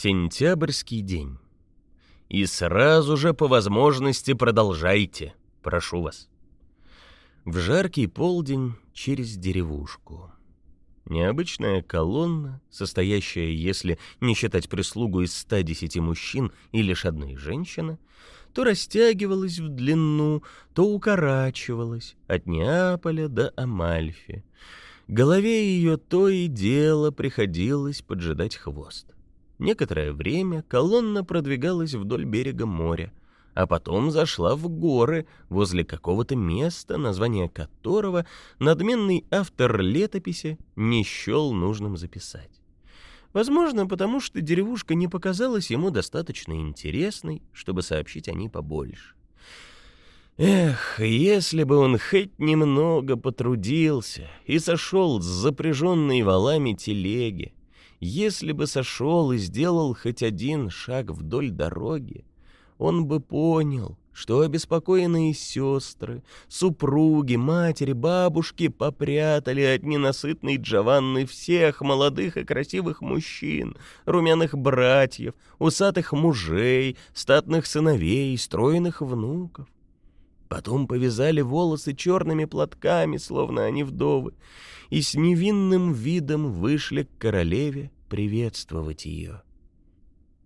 Сентябрьский день. И сразу же по возможности продолжайте, прошу вас. В жаркий полдень через деревушку. Необычная колонна, состоящая, если не считать прислугу из 110 мужчин и лишь одной женщины, то растягивалась в длину, то укорачивалась от Неаполя до Амальфи. Голове ее то и дело приходилось поджидать хвост. Некоторое время колонна продвигалась вдоль берега моря, а потом зашла в горы возле какого-то места, название которого надменный автор летописи не счел нужным записать. Возможно, потому что деревушка не показалась ему достаточно интересной, чтобы сообщить о ней побольше. Эх, если бы он хоть немного потрудился и сошел с запряженной валами телеги, если бы сошел и сделал хоть один шаг вдоль дороги, он бы понял, что обеспокоенные сестры, супруги, матери, бабушки попрятали от ненасытной Джованны всех молодых и красивых мужчин, румяных братьев, усатых мужей, статных сыновей, стройных внуков. Потом повязали волосы черными платками, словно они вдовы, и с невинным видом вышли к королеве приветствовать ее.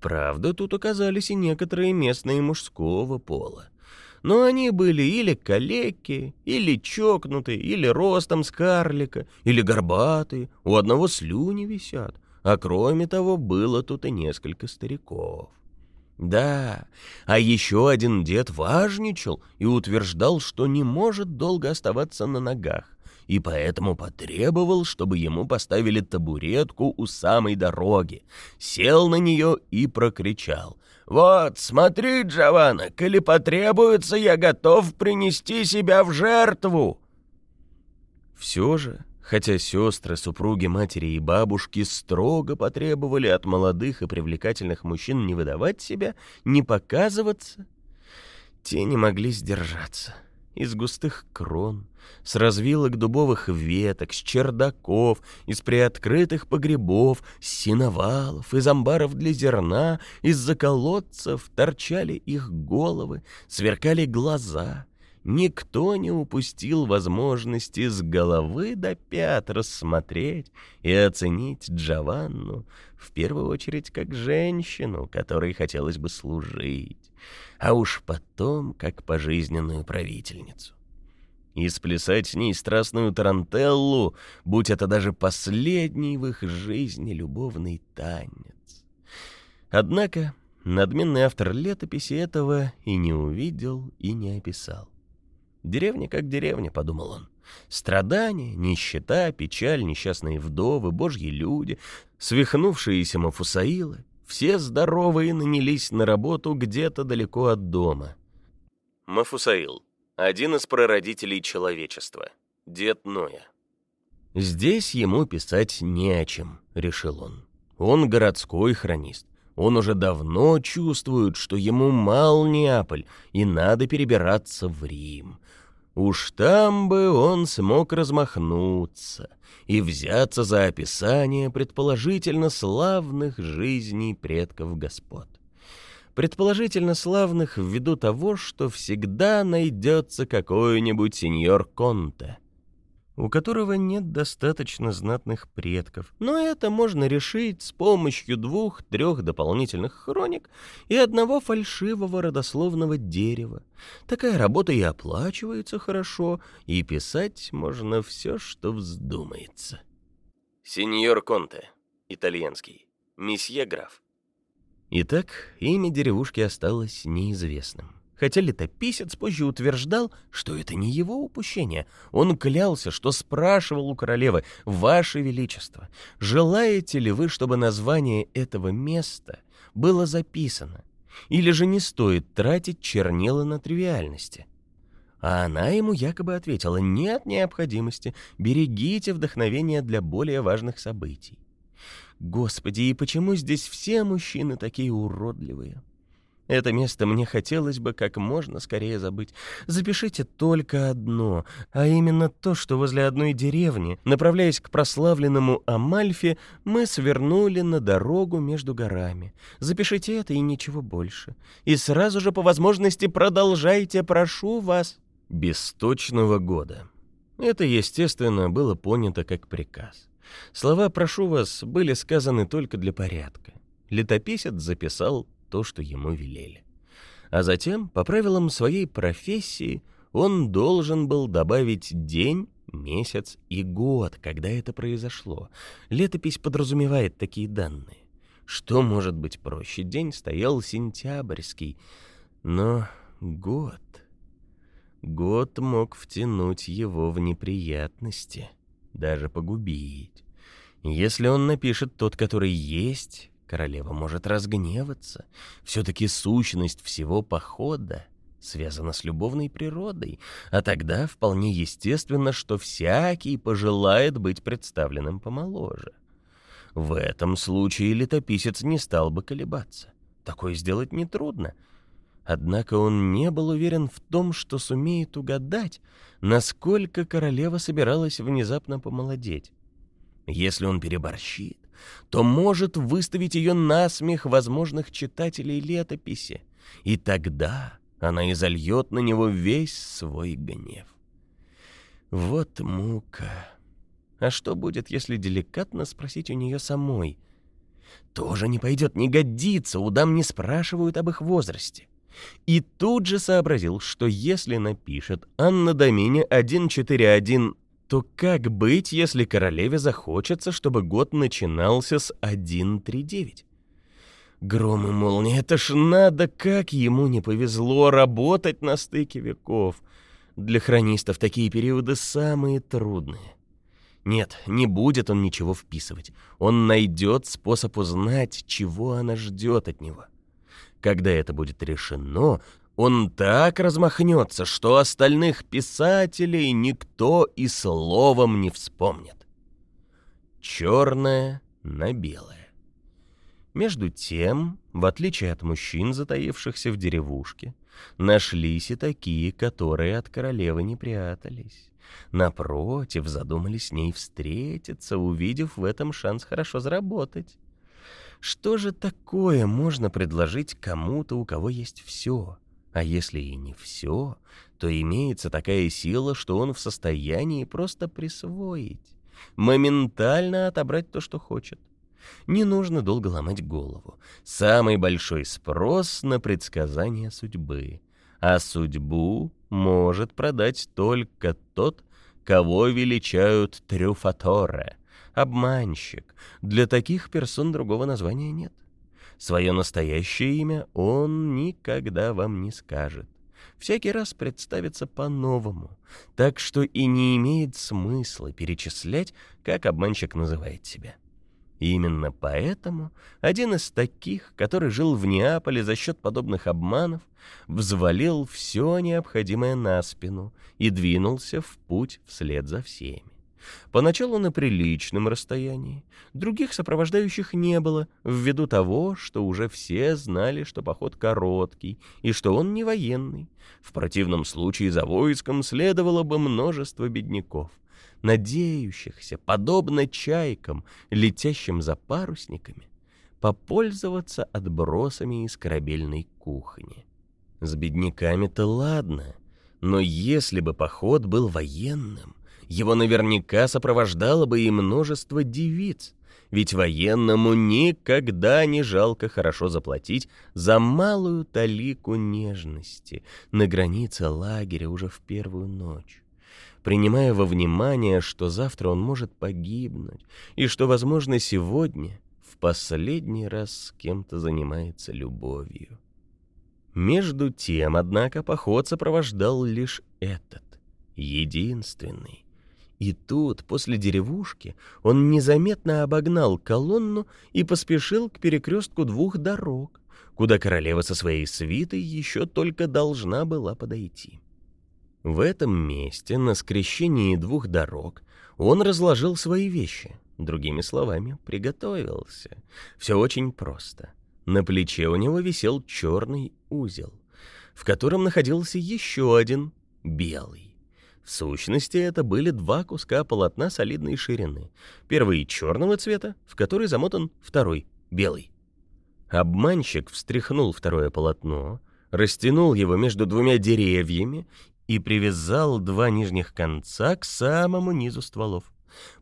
Правда, тут оказались и некоторые местные мужского пола. Но они были или калеки, или чокнутые, или ростом с карлика, или горбатые, у одного слюни висят, а кроме того было тут и несколько стариков. Да, а еще один дед важничал и утверждал, что не может долго оставаться на ногах, и поэтому потребовал, чтобы ему поставили табуретку у самой дороги, сел на нее и прокричал. «Вот, смотри, Джованна, коли потребуется, я готов принести себя в жертву!» Все же, хотя сестры, супруги, матери и бабушки строго потребовали от молодых и привлекательных мужчин не выдавать себя, не показываться, те не могли сдержаться. Из густых крон, с развилок дубовых веток, с чердаков, из приоткрытых погребов, с синовалов, из амбаров для зерна, из-за колодцев торчали их головы, сверкали глаза, Никто не упустил возможности с головы до пят рассмотреть и оценить Джованну, в первую очередь как женщину, которой хотелось бы служить, а уж потом как пожизненную правительницу. И сплясать с ней страстную тарантеллу, будь это даже последний в их жизни любовный танец. Однако надменный автор летописи этого и не увидел, и не описал. Деревня как деревня, подумал он. Страдания, нищета, печаль, несчастные вдовы, божьи люди, свихнувшиеся мафусаилы, все здоровые нанялись на работу где-то далеко от дома. Мафусаил — один из прародителей человечества, дед Ноя. Здесь ему писать не о чем, решил он. Он городской хронист. Он уже давно чувствует, что ему мал Неаполь, и надо перебираться в Рим. Уж там бы он смог размахнуться и взяться за описание предположительно славных жизней предков господ. Предположительно славных ввиду того, что всегда найдется какой-нибудь сеньор Конте — у которого нет достаточно знатных предков. Но это можно решить с помощью двух-трех дополнительных хроник и одного фальшивого родословного дерева. Такая работа и оплачивается хорошо, и писать можно все, что вздумается. Сеньор Конте, итальянский, месье граф. Итак, имя деревушки осталось неизвестным хотя летописец позже утверждал, что это не его упущение. Он клялся, что спрашивал у королевы, «Ваше Величество, желаете ли вы, чтобы название этого места было записано? Или же не стоит тратить чернила на тривиальности?» А она ему якобы ответила, «Нет необходимости, берегите вдохновение для более важных событий». Господи, и почему здесь все мужчины такие уродливые? Это место мне хотелось бы как можно скорее забыть. Запишите только одно, а именно то, что возле одной деревни, направляясь к прославленному Амальфе, мы свернули на дорогу между горами. Запишите это и ничего больше. И сразу же по возможности продолжайте, прошу вас. Без точного года. Это, естественно, было понято как приказ. Слова «прошу вас» были сказаны только для порядка. Летописец записал то, что ему велели. А затем, по правилам своей профессии, он должен был добавить день, месяц и год, когда это произошло. Летопись подразумевает такие данные. Что может быть проще? День стоял сентябрьский, но год... Год мог втянуть его в неприятности, даже погубить. Если он напишет тот, который есть, Королева может разгневаться. Все-таки сущность всего похода связана с любовной природой, а тогда вполне естественно, что всякий пожелает быть представленным помоложе. В этом случае летописец не стал бы колебаться. Такое сделать нетрудно. Однако он не был уверен в том, что сумеет угадать, насколько королева собиралась внезапно помолодеть. Если он переборщит, то может выставить ее на смех возможных читателей летописи, и тогда она изольет на него весь свой гнев. Вот мука. А что будет, если деликатно спросить у нее самой? Тоже не пойдет, не годится, у дам не спрашивают об их возрасте. И тут же сообразил, что если напишет Анна Домине 141 то как быть, если королеве захочется, чтобы год начинался с 1.3.9? Гром и молния, это ж надо, как ему не повезло работать на стыке веков. Для хронистов такие периоды самые трудные. Нет, не будет он ничего вписывать. Он найдет способ узнать, чего она ждет от него. Когда это будет решено, он так размахнется, что остальных писателей никто и словом не вспомнит. Черное на белое. Между тем, в отличие от мужчин, затаившихся в деревушке, нашлись и такие, которые от королевы не прятались. Напротив, задумали с ней встретиться, увидев в этом шанс хорошо заработать. Что же такое можно предложить кому-то, у кого есть все — а если и не все, то имеется такая сила, что он в состоянии просто присвоить, моментально отобрать то, что хочет. Не нужно долго ломать голову. Самый большой спрос на предсказание судьбы. А судьбу может продать только тот, кого величают трюфаторе, обманщик. Для таких персон другого названия нет. Свое настоящее имя он никогда вам не скажет. Всякий раз представится по-новому, так что и не имеет смысла перечислять, как обманщик называет себя. И именно поэтому один из таких, который жил в Неаполе за счет подобных обманов, взвалил все необходимое на спину и двинулся в путь вслед за всеми. Поначалу на приличном расстоянии. Других сопровождающих не было, ввиду того, что уже все знали, что поход короткий и что он не военный. В противном случае за войском следовало бы множество бедняков, надеющихся, подобно чайкам, летящим за парусниками, попользоваться отбросами из корабельной кухни. С бедняками-то ладно, но если бы поход был военным, его наверняка сопровождало бы и множество девиц, ведь военному никогда не жалко хорошо заплатить за малую талику нежности на границе лагеря уже в первую ночь. Принимая во внимание, что завтра он может погибнуть, и что, возможно, сегодня в последний раз с кем-то занимается любовью. Между тем, однако, поход сопровождал лишь этот, единственный, и тут, после деревушки, он незаметно обогнал колонну и поспешил к перекрестку двух дорог, куда королева со своей свитой еще только должна была подойти. В этом месте, на скрещении двух дорог, он разложил свои вещи, другими словами, приготовился. Все очень просто. На плече у него висел черный узел, в котором находился еще один белый. В сущности, это были два куска полотна солидной ширины. Первый черного цвета, в который замотан второй, белый. Обманщик встряхнул второе полотно, растянул его между двумя деревьями и привязал два нижних конца к самому низу стволов.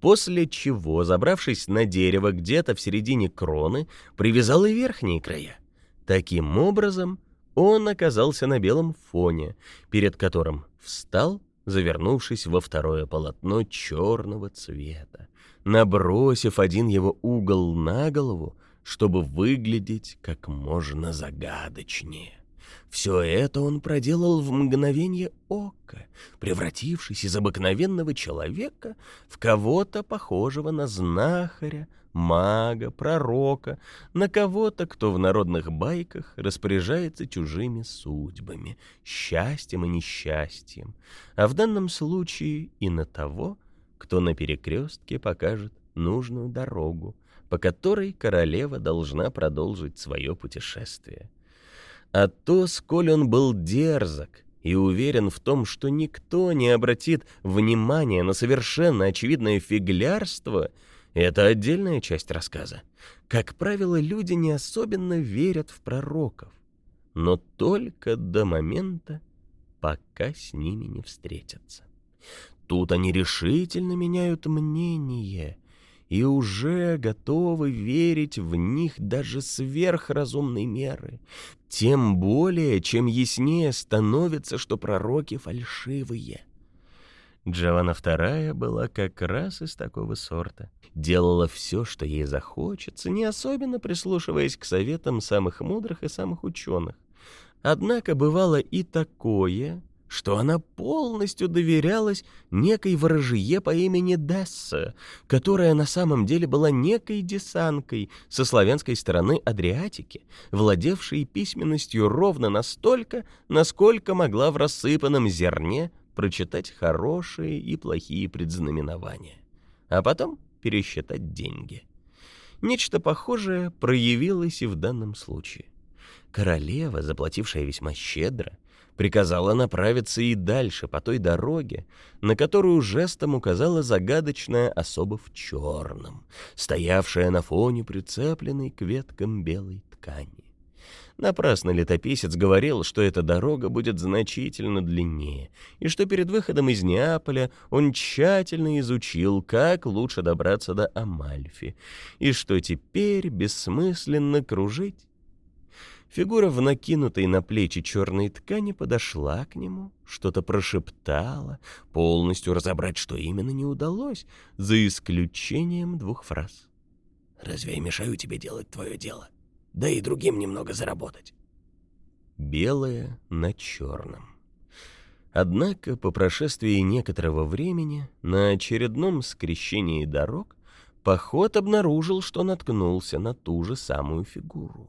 После чего, забравшись на дерево где-то в середине кроны, привязал и верхние края. Таким образом, он оказался на белом фоне, перед которым встал, завернувшись во второе полотно черного цвета, набросив один его угол на голову, чтобы выглядеть как можно загадочнее. Все это он проделал в мгновение ока, превратившись из обыкновенного человека в кого-то похожего на знахаря, мага, пророка, на кого-то, кто в народных байках распоряжается чужими судьбами, счастьем и несчастьем, а в данном случае и на того, кто на перекрестке покажет нужную дорогу, по которой королева должна продолжить свое путешествие. А то, сколь он был дерзок и уверен в том, что никто не обратит внимания на совершенно очевидное фиглярство — это отдельная часть рассказа. Как правило, люди не особенно верят в пророков, но только до момента, пока с ними не встретятся. Тут они решительно меняют мнение и уже готовы верить в них даже сверхразумной меры. Тем более, чем яснее становится, что пророки фальшивые. Джованна II была как раз из такого сорта. Делала все, что ей захочется, не особенно прислушиваясь к советам самых мудрых и самых ученых. Однако бывало и такое, что она полностью доверялась некой ворожье по имени Десса, которая на самом деле была некой десанкой со славянской стороны Адриатики, владевшей письменностью ровно настолько, насколько могла в рассыпанном зерне прочитать хорошие и плохие предзнаменования, а потом пересчитать деньги. Нечто похожее проявилось и в данном случае. Королева, заплатившая весьма щедро, приказала направиться и дальше по той дороге, на которую жестом указала загадочная особа в черном, стоявшая на фоне прицепленной к веткам белой ткани. Напрасно летописец говорил, что эта дорога будет значительно длиннее, и что перед выходом из Неаполя он тщательно изучил, как лучше добраться до Амальфи, и что теперь бессмысленно кружить. Фигура в накинутой на плечи черной ткани подошла к нему, что-то прошептала, полностью разобрать, что именно не удалось, за исключением двух фраз. «Разве я мешаю тебе делать твое дело?» да и другим немного заработать. Белое на черном. Однако по прошествии некоторого времени на очередном скрещении дорог поход обнаружил, что наткнулся на ту же самую фигуру.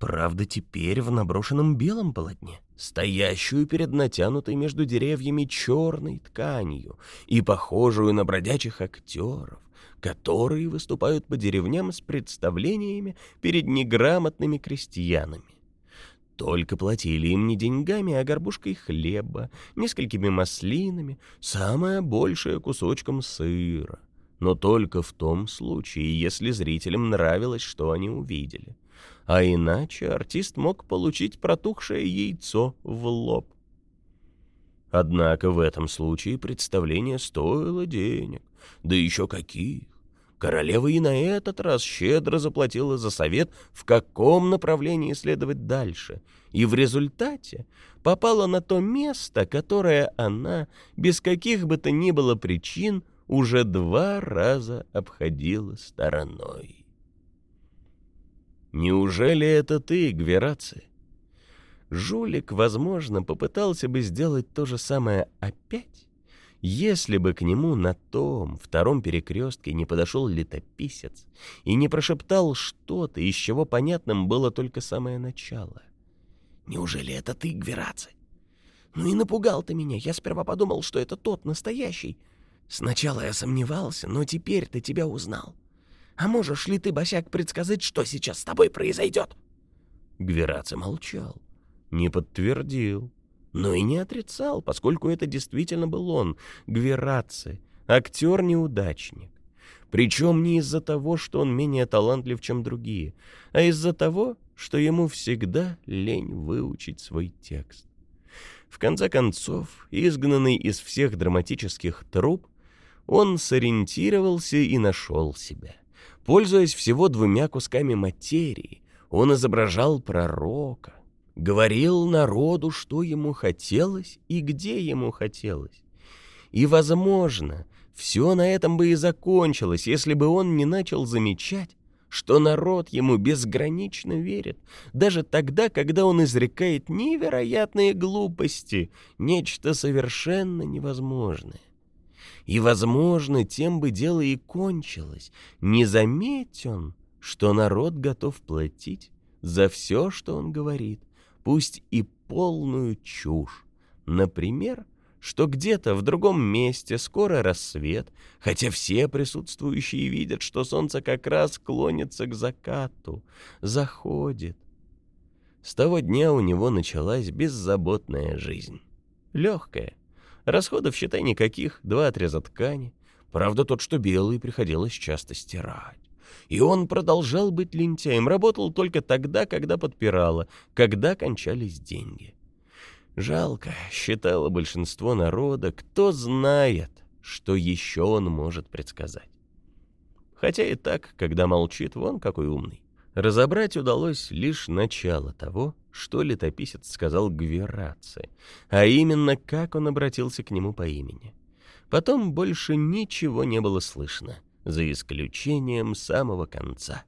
Правда, теперь в наброшенном белом полотне, стоящую перед натянутой между деревьями черной тканью и похожую на бродячих актеров, которые выступают по деревням с представлениями перед неграмотными крестьянами. Только платили им не деньгами, а горбушкой хлеба, несколькими маслинами, самое большее кусочком сыра. Но только в том случае, если зрителям нравилось, что они увидели. А иначе артист мог получить протухшее яйцо в лоб. Однако в этом случае представление стоило денег. Да еще каких! Королева и на этот раз щедро заплатила за совет, в каком направлении следовать дальше, и в результате попала на то место, которое она, без каких бы то ни было причин, уже два раза обходила стороной. «Неужели это ты, Гвераци?» Жулик, возможно, попытался бы сделать то же самое опять, если бы к нему на том втором перекрестке не подошел летописец и не прошептал что-то, из чего понятным было только самое начало. «Неужели это ты, Гвераци? Ну и напугал ты меня. Я сперва подумал, что это тот, настоящий. Сначала я сомневался, но теперь ты тебя узнал. А можешь ли ты, босяк, предсказать, что сейчас с тобой произойдет?» Гвераца молчал, не подтвердил, но и не отрицал, поскольку это действительно был он, Гвераци, актер-неудачник. Причем не из-за того, что он менее талантлив, чем другие, а из-за того, что ему всегда лень выучить свой текст. В конце концов, изгнанный из всех драматических труп, он сориентировался и нашел себя. Пользуясь всего двумя кусками материи, он изображал пророка, говорил народу, что ему хотелось и где ему хотелось. И, возможно, все на этом бы и закончилось, если бы он не начал замечать, что народ ему безгранично верит, даже тогда, когда он изрекает невероятные глупости, нечто совершенно невозможное. И, возможно, тем бы дело и кончилось. Не заметь он, что народ готов платить за все, что он говорит, пусть и полную чушь. Например, что где-то в другом месте скоро рассвет, хотя все присутствующие видят, что солнце как раз клонится к закату, заходит. С того дня у него началась беззаботная жизнь. Легкая, Расходов, считай, никаких, два отреза ткани. Правда, тот, что белый, приходилось часто стирать. И он продолжал быть лентяем, работал только тогда, когда подпирало, когда кончались деньги. Жалко, считало большинство народа, кто знает, что еще он может предсказать. Хотя и так, когда молчит, вон какой умный. Разобрать удалось лишь начало того, что летописец сказал Гвераце, а именно, как он обратился к нему по имени. Потом больше ничего не было слышно, за исключением самого конца.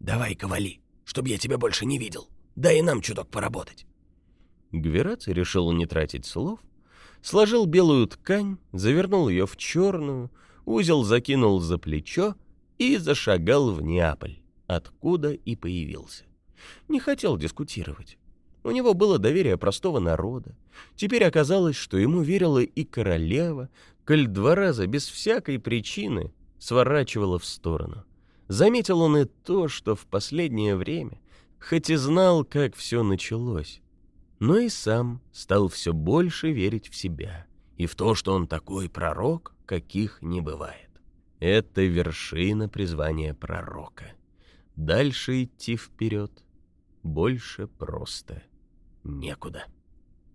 «Давай-ка вали, чтобы я тебя больше не видел. Дай и нам чуток поработать». Гвераций решил не тратить слов, сложил белую ткань, завернул ее в черную, узел закинул за плечо и зашагал в Неаполь откуда и появился. Не хотел дискутировать. У него было доверие простого народа. Теперь оказалось, что ему верила и королева, коль два раза без всякой причины сворачивала в сторону. Заметил он и то, что в последнее время, хоть и знал, как все началось, но и сам стал все больше верить в себя и в то, что он такой пророк, каких не бывает. Это вершина призвания пророка. Дальше идти вперед больше просто некуда.